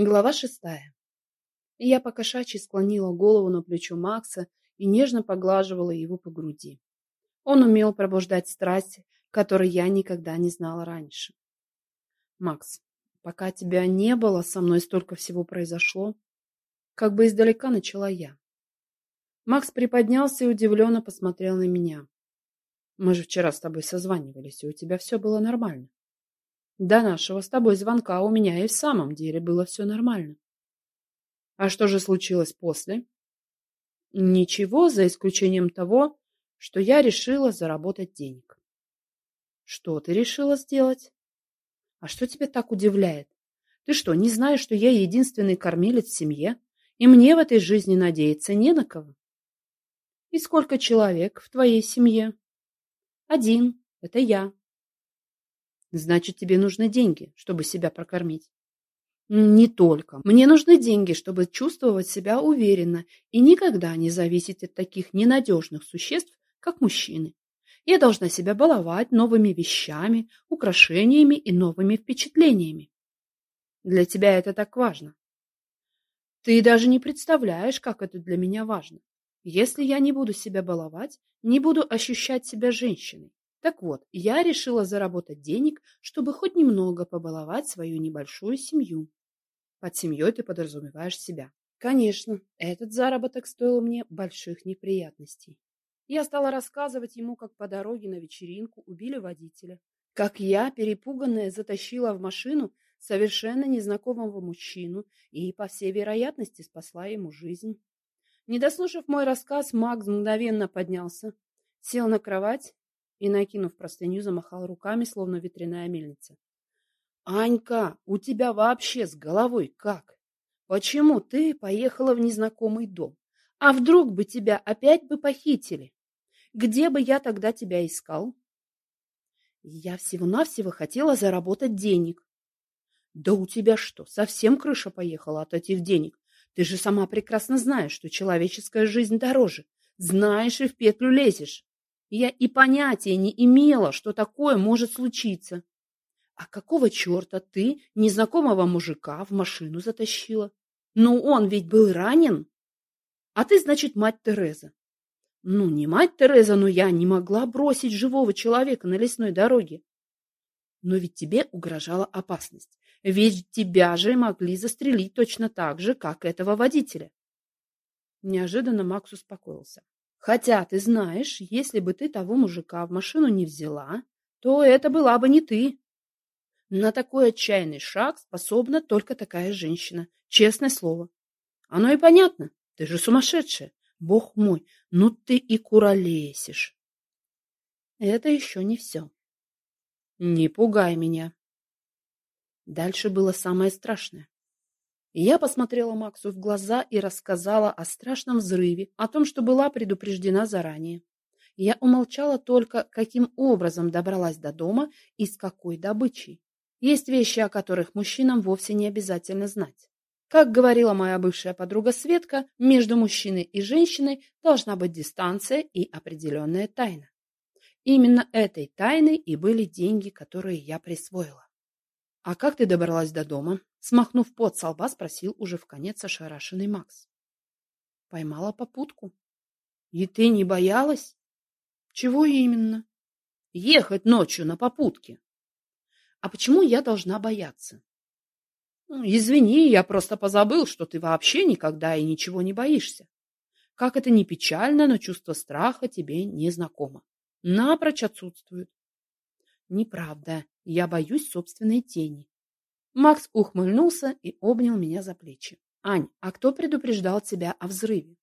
Глава шестая. Я покошачьи склонила голову на плечо Макса и нежно поглаживала его по груди. Он умел пробуждать страсти, которой я никогда не знала раньше. Макс, пока тебя не было, со мной столько всего произошло. Как бы издалека начала я. Макс приподнялся и удивленно посмотрел на меня. Мы же вчера с тобой созванивались, и у тебя все было нормально. До нашего с тобой звонка у меня и в самом деле было все нормально. А что же случилось после? Ничего, за исключением того, что я решила заработать денег. Что ты решила сделать? А что тебя так удивляет? Ты что, не знаешь, что я единственный кормилец в семье, и мне в этой жизни надеяться не на кого? И сколько человек в твоей семье? Один. Это я. Значит, тебе нужны деньги, чтобы себя прокормить. Не только. Мне нужны деньги, чтобы чувствовать себя уверенно и никогда не зависеть от таких ненадежных существ, как мужчины. Я должна себя баловать новыми вещами, украшениями и новыми впечатлениями. Для тебя это так важно. Ты даже не представляешь, как это для меня важно. Если я не буду себя баловать, не буду ощущать себя женщиной. Так вот, я решила заработать денег, чтобы хоть немного побаловать свою небольшую семью. Под семьей ты подразумеваешь себя. Конечно, этот заработок стоил мне больших неприятностей. Я стала рассказывать ему, как по дороге на вечеринку убили водителя, как я, перепуганная, затащила в машину совершенно незнакомого мужчину и, по всей вероятности, спасла ему жизнь. Не дослушав мой рассказ, Макс мгновенно поднялся, сел на кровать и, накинув простыню, замахал руками, словно ветряная мельница. «Анька, у тебя вообще с головой как? Почему ты поехала в незнакомый дом? А вдруг бы тебя опять бы похитили? Где бы я тогда тебя искал?» «Я всего-навсего хотела заработать денег». «Да у тебя что, совсем крыша поехала от этих денег? Ты же сама прекрасно знаешь, что человеческая жизнь дороже. Знаешь и в петлю лезешь». Я и понятия не имела, что такое может случиться. А какого черта ты незнакомого мужика в машину затащила? Ну, он ведь был ранен. А ты, значит, мать Тереза. Ну, не мать Тереза, но я не могла бросить живого человека на лесной дороге. Но ведь тебе угрожала опасность. Ведь тебя же могли застрелить точно так же, как этого водителя. Неожиданно Макс успокоился. Хотя, ты знаешь, если бы ты того мужика в машину не взяла, то это была бы не ты. На такой отчаянный шаг способна только такая женщина. Честное слово. Оно и понятно. Ты же сумасшедшая. Бог мой, ну ты и куролесишь. Это еще не все. Не пугай меня. Дальше было самое страшное. Я посмотрела Максу в глаза и рассказала о страшном взрыве, о том, что была предупреждена заранее. Я умолчала только, каким образом добралась до дома и с какой добычей. Есть вещи, о которых мужчинам вовсе не обязательно знать. Как говорила моя бывшая подруга Светка, между мужчиной и женщиной должна быть дистанция и определенная тайна. Именно этой тайной и были деньги, которые я присвоила. «А как ты добралась до дома?» Смахнув пот со лба, спросил уже в конец ошарашенный Макс. Поймала попутку. И ты не боялась? Чего именно? Ехать ночью на попутке. А почему я должна бояться? Ну, извини, я просто позабыл, что ты вообще никогда и ничего не боишься. Как это ни печально, но чувство страха тебе не знакомо. Напрочь отсутствует. Неправда. Я боюсь собственной тени. Макс ухмыльнулся и обнял меня за плечи. «Ань, а кто предупреждал тебя о взрыве?»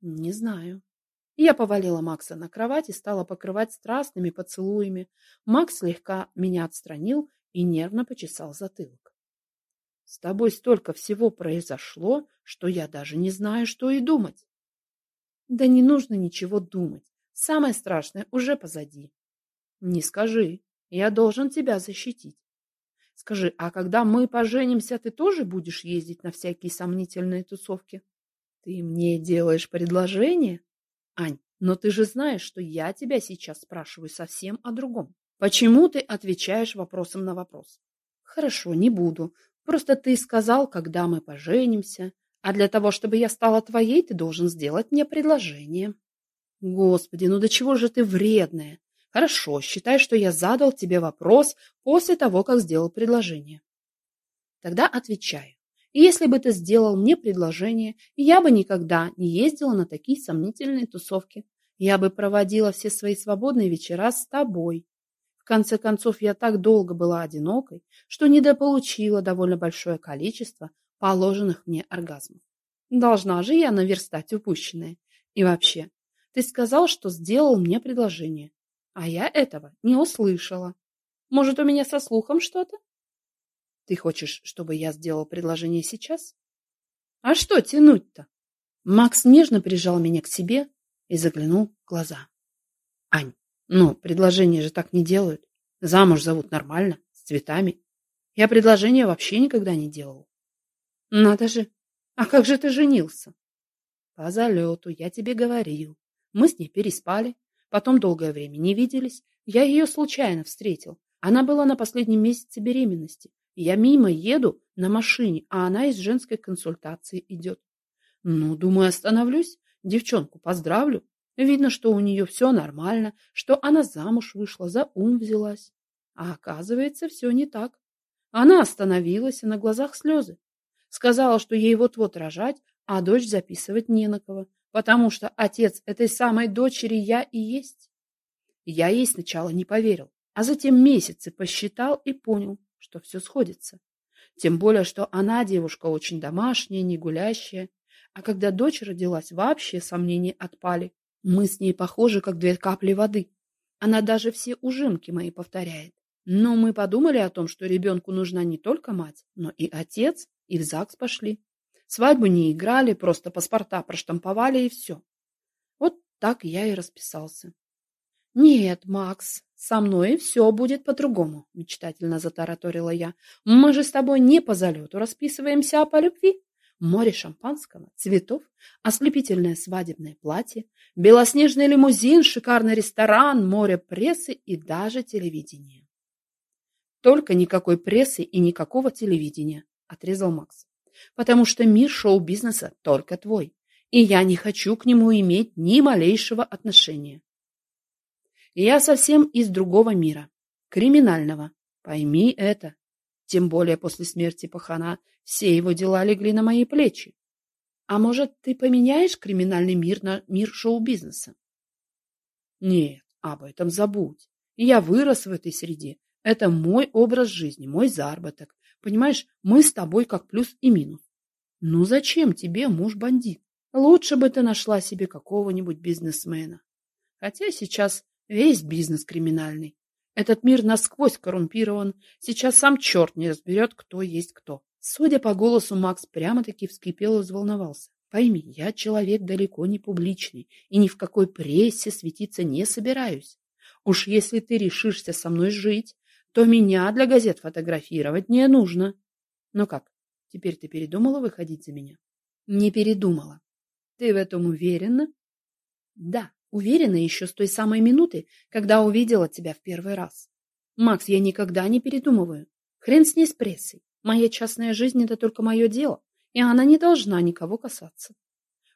«Не знаю». Я повалила Макса на кровать и стала покрывать страстными поцелуями. Макс слегка меня отстранил и нервно почесал затылок. «С тобой столько всего произошло, что я даже не знаю, что и думать». «Да не нужно ничего думать. Самое страшное уже позади». «Не скажи. Я должен тебя защитить. Скажи, а когда мы поженимся, ты тоже будешь ездить на всякие сомнительные тусовки? Ты мне делаешь предложение? Ань, но ты же знаешь, что я тебя сейчас спрашиваю совсем о другом. Почему ты отвечаешь вопросом на вопрос? Хорошо, не буду. Просто ты сказал, когда мы поженимся, а для того, чтобы я стала твоей, ты должен сделать мне предложение. Господи, ну до чего же ты вредная? Хорошо, считай, что я задал тебе вопрос после того, как сделал предложение. Тогда отвечаю. Если бы ты сделал мне предложение, я бы никогда не ездила на такие сомнительные тусовки. Я бы проводила все свои свободные вечера с тобой. В конце концов, я так долго была одинокой, что недополучила довольно большое количество положенных мне оргазмов. Должна же я наверстать упущенное. И вообще, ты сказал, что сделал мне предложение, а я этого не услышала. Может, у меня со слухом что-то? Ты хочешь, чтобы я сделал предложение сейчас? А что тянуть-то? Макс нежно прижал меня к себе и заглянул в глаза. Ань, ну, предложения же так не делают. Замуж зовут нормально, с цветами. Я предложения вообще никогда не делал. Надо же. А как же ты женился? По залету, я тебе говорил. Мы с ней переспали, потом долгое время не виделись. Я ее случайно встретил. Она была на последнем месяце беременности. Я мимо еду на машине, а она из женской консультации идет. Ну, думаю, остановлюсь, девчонку поздравлю. Видно, что у нее все нормально, что она замуж вышла, за ум взялась. А оказывается, все не так. Она остановилась, и на глазах слезы. Сказала, что ей вот-вот рожать, а дочь записывать не на кого, потому что отец этой самой дочери я и есть. Я ей сначала не поверил, а затем месяцы посчитал и понял, что все сходится. Тем более, что она девушка очень домашняя, не гулящая. А когда дочь родилась, вообще сомнения отпали. Мы с ней похожи, как две капли воды. Она даже все ужимки мои повторяет. Но мы подумали о том, что ребенку нужна не только мать, но и отец, и в ЗАГС пошли. Свадьбу не играли, просто паспорта проштамповали и все. Вот так я и расписался. Нет, Макс, со мной все будет по-другому, мечтательно затараторила я. Мы же с тобой не по залету расписываемся, а по любви. Море шампанского, цветов, ослепительное свадебное платье, белоснежный лимузин, шикарный ресторан, море прессы и даже телевидение. Только никакой прессы и никакого телевидения, отрезал Макс. Потому что мир шоу-бизнеса только твой, и я не хочу к нему иметь ни малейшего отношения. Я совсем из другого мира, криминального. Пойми это. Тем более после смерти Пахана все его дела легли на мои плечи. А может, ты поменяешь криминальный мир на мир шоу-бизнеса? Нет, об этом забудь. Я вырос в этой среде. Это мой образ жизни, мой заработок. Понимаешь, мы с тобой как плюс и минус. Ну зачем тебе муж-бандит? Лучше бы ты нашла себе какого-нибудь бизнесмена. Хотя сейчас Весь бизнес криминальный. Этот мир насквозь коррумпирован. Сейчас сам черт не разберет, кто есть кто. Судя по голосу, Макс прямо-таки вскипел и взволновался. Пойми, я человек далеко не публичный и ни в какой прессе светиться не собираюсь. Уж если ты решишься со мной жить, то меня для газет фотографировать не нужно. Ну как, теперь ты передумала выходить за меня? Не передумала. Ты в этом уверена? Да. Уверена еще с той самой минуты, когда увидела тебя в первый раз. Макс, я никогда не передумываю. Хрен с ней с прессой. Моя частная жизнь – это только мое дело, и она не должна никого касаться.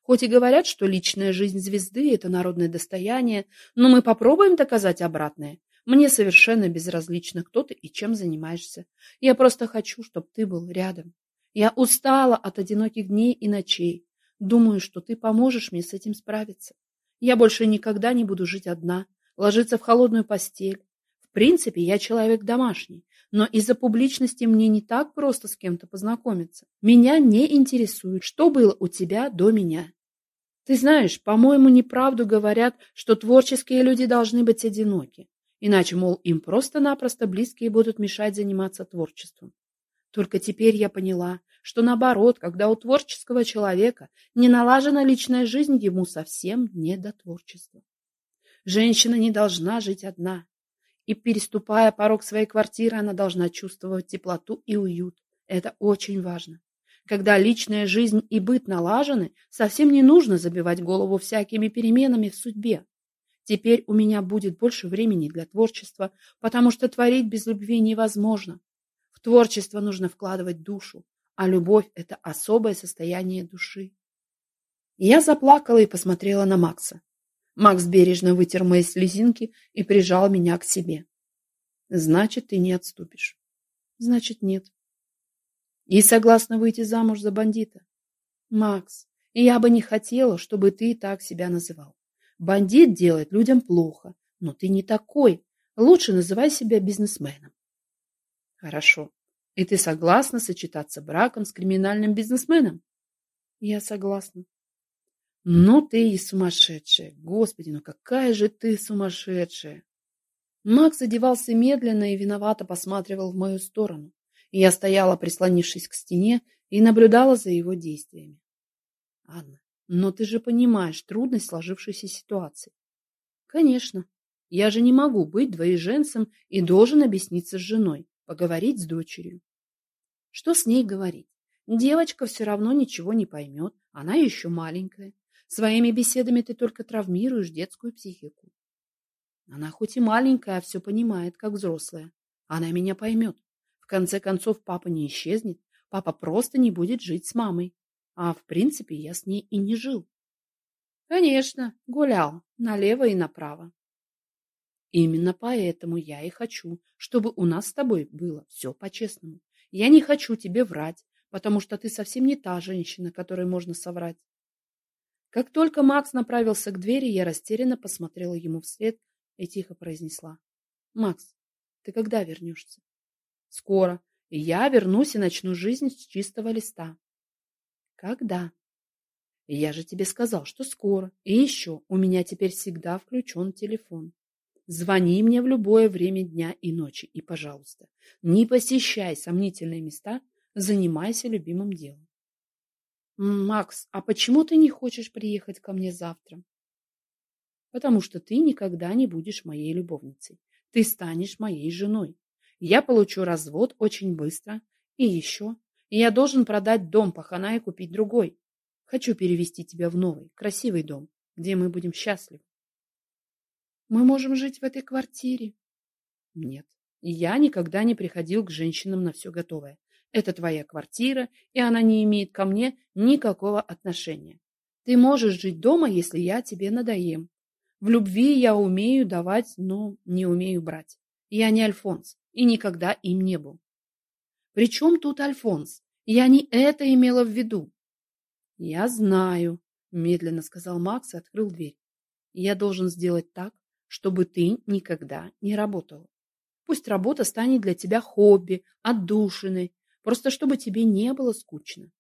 Хоть и говорят, что личная жизнь звезды – это народное достояние, но мы попробуем доказать обратное. Мне совершенно безразлично, кто ты и чем занимаешься. Я просто хочу, чтобы ты был рядом. Я устала от одиноких дней и ночей. Думаю, что ты поможешь мне с этим справиться. Я больше никогда не буду жить одна, ложиться в холодную постель. В принципе, я человек домашний, но из-за публичности мне не так просто с кем-то познакомиться. Меня не интересует, что было у тебя до меня. Ты знаешь, по-моему, неправду говорят, что творческие люди должны быть одиноки. Иначе, мол, им просто-напросто близкие будут мешать заниматься творчеством. Только теперь я поняла, что наоборот, когда у творческого человека не налажена личная жизнь, ему совсем не до творчества. Женщина не должна жить одна. И, переступая порог своей квартиры, она должна чувствовать теплоту и уют. Это очень важно. Когда личная жизнь и быт налажены, совсем не нужно забивать голову всякими переменами в судьбе. Теперь у меня будет больше времени для творчества, потому что творить без любви невозможно творчество нужно вкладывать душу, а любовь – это особое состояние души. Я заплакала и посмотрела на Макса. Макс бережно вытер мои слезинки и прижал меня к себе. Значит, ты не отступишь. Значит, нет. И согласна выйти замуж за бандита. Макс, я бы не хотела, чтобы ты так себя называл. Бандит делает людям плохо, но ты не такой. Лучше называй себя бизнесменом. Хорошо. И ты согласна сочетаться браком с криминальным бизнесменом? Я согласна. Ну ты и сумасшедшая. Господи, ну какая же ты сумасшедшая. Макс одевался медленно и виновато посматривал в мою сторону. И я стояла, прислонившись к стене, и наблюдала за его действиями. Анна, но ты же понимаешь трудность сложившейся ситуации. Конечно. Я же не могу быть двоеженцем и должен объясниться с женой, поговорить с дочерью. Что с ней говорить? Девочка все равно ничего не поймет, она еще маленькая. Своими беседами ты только травмируешь детскую психику. Она хоть и маленькая, а все понимает, как взрослая. Она меня поймет. В конце концов, папа не исчезнет. Папа просто не будет жить с мамой. А в принципе, я с ней и не жил. Конечно, гулял налево и направо. Именно поэтому я и хочу, чтобы у нас с тобой было все по-честному. Я не хочу тебе врать, потому что ты совсем не та женщина, которой можно соврать. Как только Макс направился к двери, я растерянно посмотрела ему вслед и тихо произнесла. «Макс, ты когда вернешься?» «Скоро. Я вернусь и начну жизнь с чистого листа». «Когда?» «Я же тебе сказал, что скоро. И еще, у меня теперь всегда включен телефон. Звони мне в любое время дня и ночи. И, пожалуйста, не посещай сомнительные места, занимайся любимым делом. Макс, а почему ты не хочешь приехать ко мне завтра? Потому что ты никогда не будешь моей любовницей. Ты станешь моей женой. Я получу развод очень быстро. И еще, я должен продать дом пахана и купить другой. Хочу перевести тебя в новый, красивый дом, где мы будем счастливы. Мы можем жить в этой квартире. Нет, я никогда не приходил к женщинам на все готовое. Это твоя квартира, и она не имеет ко мне никакого отношения. Ты можешь жить дома, если я тебе надоем. В любви я умею давать, но не умею брать. Я не Альфонс и никогда им не был. При чем тут Альфонс? Я не это имела в виду. Я знаю, медленно сказал Макс и открыл дверь. Я должен сделать так, чтобы ты никогда не работал. Пусть работа станет для тебя хобби, отдушиной, Просто чтобы тебе не было скучно.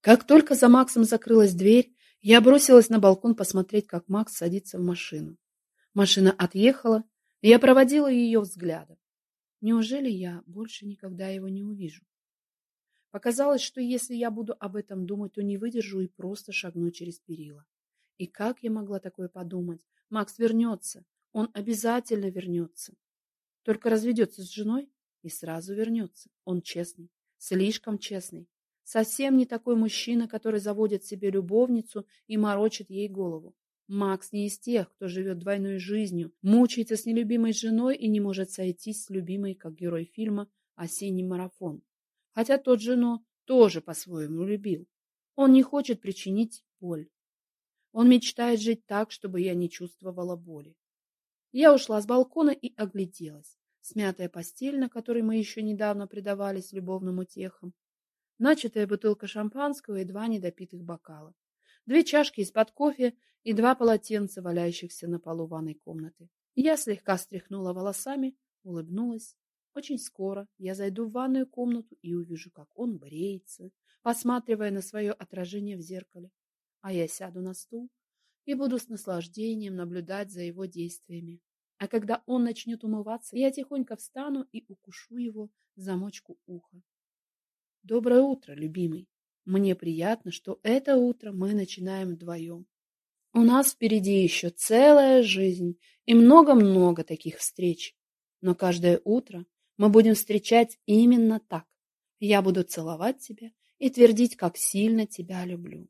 Как только за Максом закрылась дверь, я бросилась на балкон посмотреть, как Макс садится в машину. Машина отъехала, и я проводила ее взглядом. Неужели я больше никогда его не увижу? Показалось, что если я буду об этом думать, то не выдержу и просто шагну через перила. И как я могла такое подумать? Макс вернется. Он обязательно вернется. Только разведется с женой и сразу вернется. Он честный, слишком честный. Совсем не такой мужчина, который заводит себе любовницу и морочит ей голову. Макс не из тех, кто живет двойной жизнью, мучается с нелюбимой женой и не может сойтись с любимой, как герой фильма «Осенний марафон». Хотя тот жену тоже по-своему любил. Он не хочет причинить боль. Он мечтает жить так, чтобы я не чувствовала боли. Я ушла с балкона и огляделась смятая постель, на которой мы еще недавно предавались любовным утехам, начатая бутылка шампанского и два недопитых бокала, две чашки из-под кофе и два полотенца, валяющихся на полу ванной комнаты. Я слегка стряхнула волосами, улыбнулась. Очень скоро я зайду в ванную комнату и увижу, как он бреется, посматривая на свое отражение в зеркале. А я сяду на стул и буду с наслаждением наблюдать за его действиями. А когда он начнет умываться, я тихонько встану и укушу его замочку уха. Доброе утро, любимый. Мне приятно, что это утро мы начинаем вдвоем. У нас впереди еще целая жизнь и много-много таких встреч. Но каждое утро мы будем встречать именно так. Я буду целовать тебя и твердить, как сильно тебя люблю.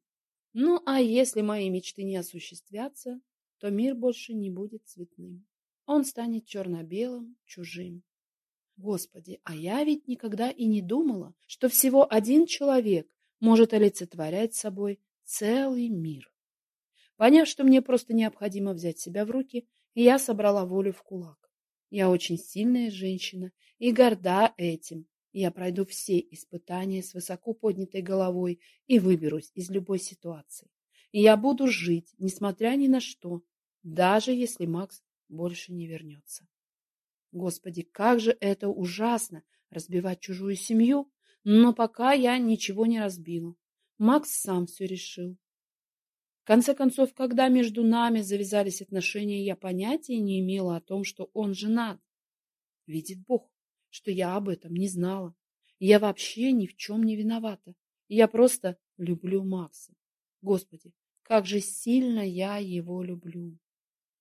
Ну, а если мои мечты не осуществятся, то мир больше не будет цветным. Он станет черно-белым, чужим. Господи, а я ведь никогда и не думала, что всего один человек может олицетворять собой целый мир. Поняв, что мне просто необходимо взять себя в руки, я собрала волю в кулак. Я очень сильная женщина и горда этим. Я пройду все испытания с высоко поднятой головой и выберусь из любой ситуации. И я буду жить, несмотря ни на что, даже если Макс больше не вернется. Господи, как же это ужасно разбивать чужую семью, но пока я ничего не разбила. Макс сам все решил. Конце концов, когда между нами завязались отношения, я понятия не имела о том, что он женат. Видит Бог, что я об этом не знала. Я вообще ни в чем не виновата. Я просто люблю Макса. Господи, как же сильно я его люблю.